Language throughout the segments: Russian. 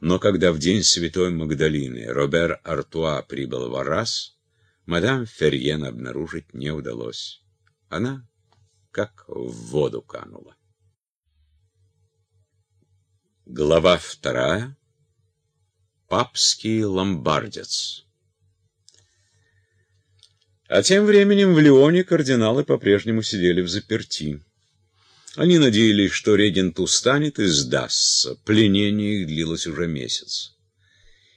Но когда в день Святой Магдалины Робер Артуа прибыл в Арас, мадам Ферьен обнаружить не удалось. Она как в воду канула. Глава вторая. Папский ломбардец. А тем временем в Лионе кардиналы по-прежнему сидели в заперти. Они надеялись, что регент устанет и сдастся. Пленение их длилось уже месяц.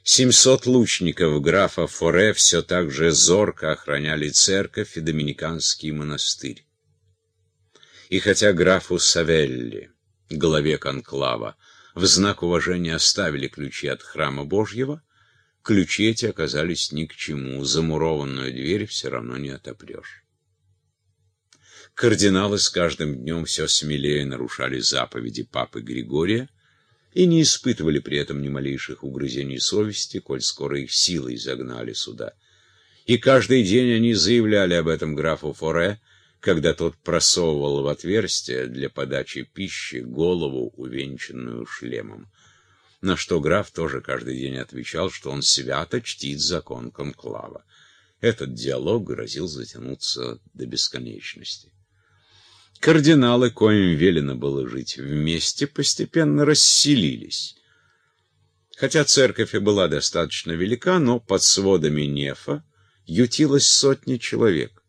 Семьсот лучников графа Форе все так же зорко охраняли церковь и доминиканский монастырь. И хотя графу Савелли, главе конклава, в знак уважения оставили ключи от храма Божьего, ключи эти оказались ни к чему, замурованную дверь все равно не отопрешь. Кардиналы с каждым днем все смелее нарушали заповеди папы Григория и не испытывали при этом ни малейших угрызений совести, коль скоро их силой загнали сюда. И каждый день они заявляли об этом графу Форе, когда тот просовывал в отверстие для подачи пищи голову, увенчанную шлемом. На что граф тоже каждый день отвечал, что он свято чтит закон конклава. Этот диалог грозил затянуться до бесконечности. Кардиналы, коим велено было жить вместе, постепенно расселились. Хотя церковь и была достаточно велика, но под сводами Нефа ютилось сотни человек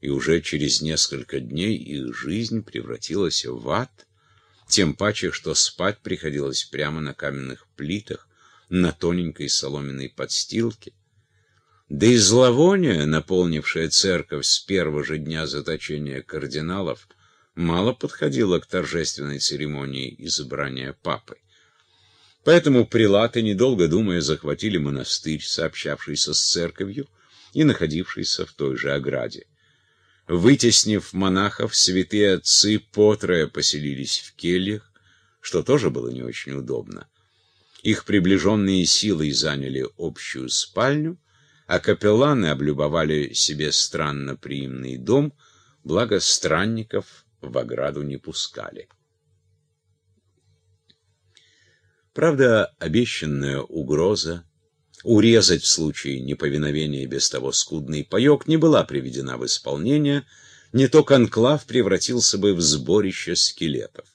и уже через несколько дней их жизнь превратилась в ад, тем паче, что спать приходилось прямо на каменных плитах, на тоненькой соломенной подстилке. Да и зловоние, наполнившее церковь с первого же дня заточения кардиналов, мало подходило к торжественной церемонии избрания папы. Поэтому прилаты, недолго думая, захватили монастырь, сообщавшийся с церковью и находившийся в той же ограде. Вытеснив монахов, святые отцы потрое поселились в кельях, что тоже было не очень удобно. Их приближенные силой заняли общую спальню, а капелланы облюбовали себе странно приимный дом, благо странников в ограду не пускали. Правда, обещанная угроза урезать в случае неповиновения без того скудный паек не была приведена в исполнение, не то конклав превратился бы в сборище скелетов.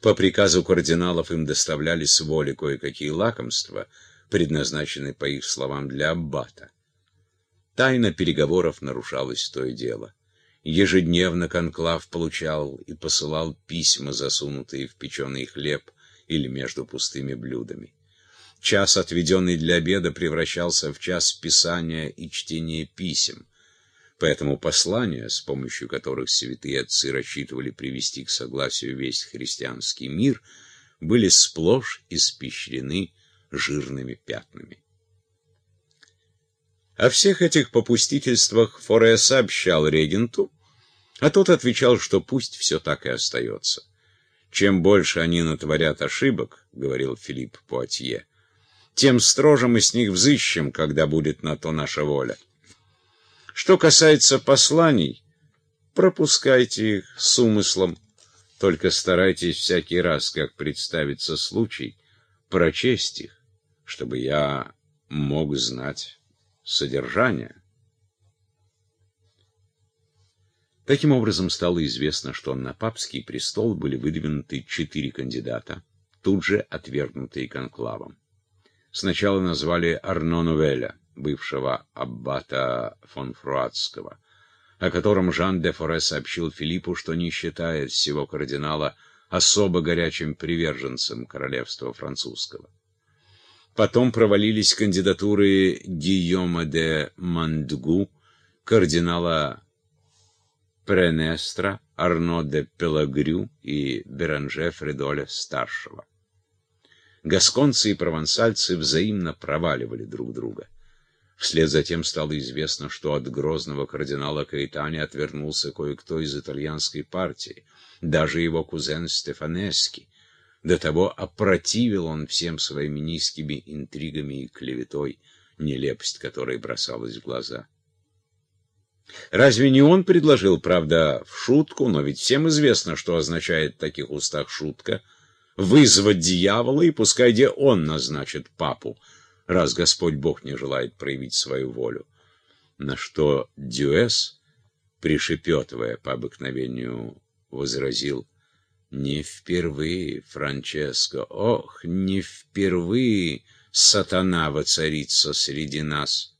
По приказу кардиналов им доставляли с воли кое-какие лакомства, предназначенные, по их словам, для аббата. Тайна переговоров нарушалась то и дело. Ежедневно конклав получал и посылал письма, засунутые в печеный хлеб или между пустыми блюдами. Час, отведенный для обеда, превращался в час писания и чтения писем. Поэтому послания, с помощью которых святые отцы рассчитывали привести к согласию весь христианский мир, были сплошь испещрены жирными пятнами. О всех этих попустительствах Форе сообщал регенту, а тот отвечал, что пусть все так и остается. «Чем больше они натворят ошибок, — говорил Филипп Пуатье, — тем строже мы с них взыщем, когда будет на то наша воля. Что касается посланий, пропускайте их с умыслом, только старайтесь всякий раз, как представится случай, прочесть их, чтобы я мог знать содержание. Таким образом, стало известно, что на папский престол были выдвинуты четыре кандидата, тут же отвергнутые конклавом. Сначала назвали Арно Нувеля, бывшего аббата фон Фруатского, о котором Жан де Форе сообщил Филиппу, что не считает всего кардинала особо горячим приверженцем королевства французского. Потом провалились кандидатуры Гийома де Мандгу, кардинала Пренестра, Арно де Пелагрю и Беранже Фридоля старшего. Гасконцы и провансальцы взаимно проваливали друг друга. Вслед за тем стало известно, что от грозного кардинала Каэтани отвернулся кое-кто из итальянской партии, даже его кузен Стефанески. До того опротивил он всем своими низкими интригами и клеветой, нелепость которой бросалась в глаза. Разве не он предложил, правда, в шутку, но ведь всем известно, что означает в таких устах шутка — вызвать дьявола, и пускай где он назначит папу, раз Господь Бог не желает проявить свою волю. На что Дюэс, пришепетывая по обыкновению, возразил, «Не впервые, Франческо, ох, не впервые сатана воцарится среди нас».